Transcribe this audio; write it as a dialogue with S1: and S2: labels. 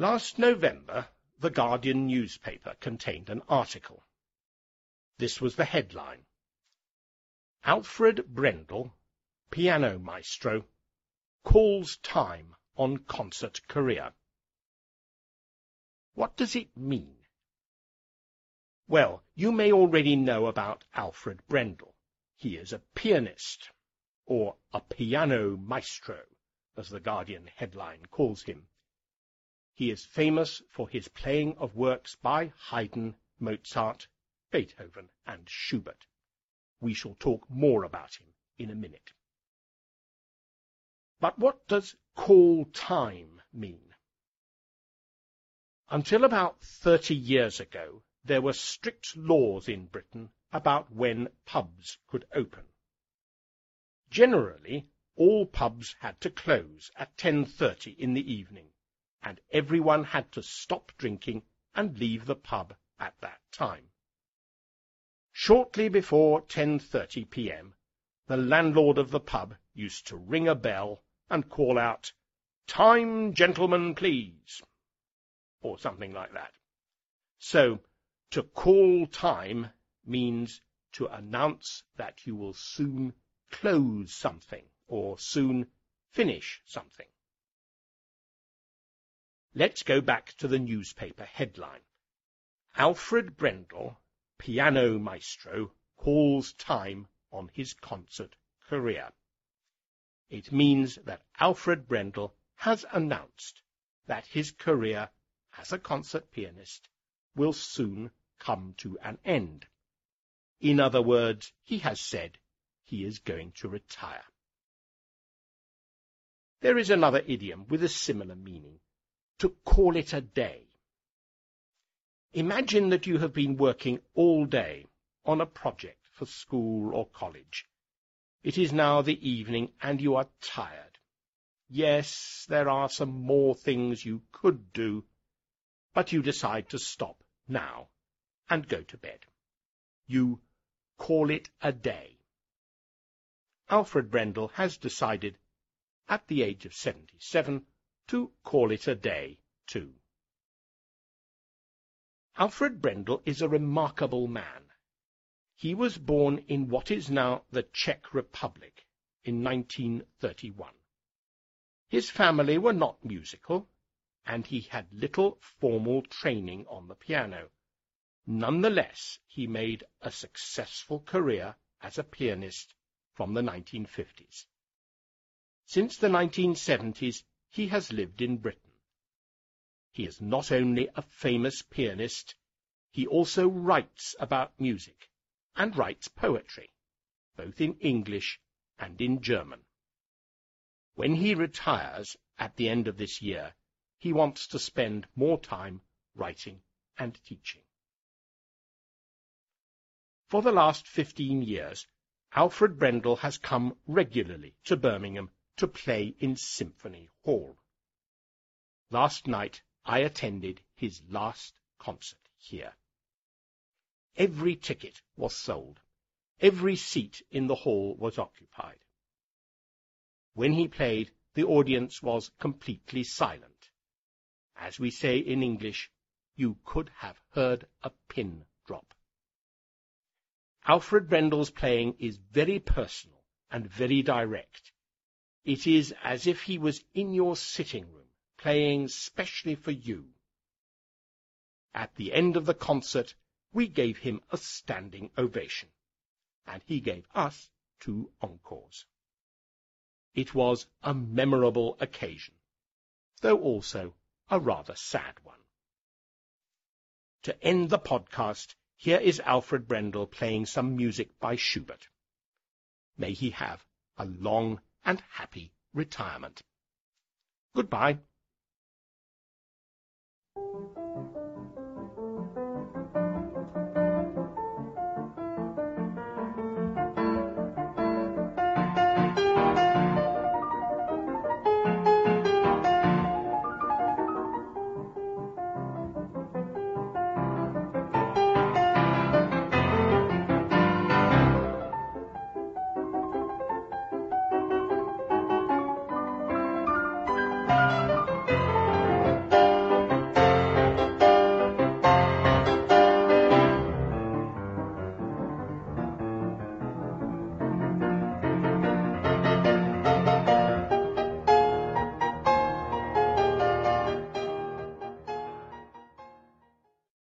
S1: Last November, the Guardian newspaper contained an article. This was the headline. Alfred Brendel, piano maestro, calls time on concert career. What does it mean? Well, you may already know about Alfred Brendel. He is a pianist, or a piano maestro, as the Guardian headline calls him. He is famous for his playing of works by Haydn, Mozart, Beethoven, and Schubert. We shall talk more about him in a minute. But what does call time mean? Until about thirty years ago, there were strict laws in Britain about when pubs could open. Generally, all pubs had to close at 10.30 in the evening, and everyone had to stop drinking and leave the pub at that time. Shortly before 10.30 p.m., the landlord of the pub used to ring a bell and call out, Time, gentlemen, please, or something like that. So, to call time means to announce that you will soon close something or soon finish something. Let's go back to the newspaper headline. Alfred Brendel, piano maestro, calls time on his concert career. It means that Alfred Brendel has announced that his career as a concert pianist will soon come to an end. In other words, he has said he is going to retire. There is another idiom with a similar meaning, to call it a day. Imagine that you have been working all day on a project for school or college. It is now the evening and you are tired. Yes, there are some more things you could do, but you decide to stop now and go to bed. You call it a day. Alfred Brendel has decided, at the age of 77, to call it a day, too. Alfred Brendel is a remarkable man. He was born in what is now the Czech Republic in 1931. His family were not musical, and he had little formal training on the piano. Nonetheless, he made a successful career as a pianist from the 1950s. Since the 1970s, he has lived in Britain. He is not only a famous pianist, he also writes about music and writes poetry, both in English and in German. When he retires at the end of this year, he wants to spend more time writing and teaching. For the last fifteen years, Alfred Brendel has come regularly to Birmingham to play in Symphony Hall. Last night I attended his last concert here. Every ticket was sold. Every seat in the hall was occupied. When he played, the audience was completely silent. As we say in English, you could have heard a pin drop. Alfred Brendel's playing is very personal and very direct. It is as if he was in your sitting room, playing specially for you. At the end of the concert, we gave him a standing ovation, and he gave us two encores. It was a memorable occasion, though also a rather sad one. To end the podcast, here is Alfred Brendel playing some music by Schubert. May he have a long and happy retirement. Goodbye.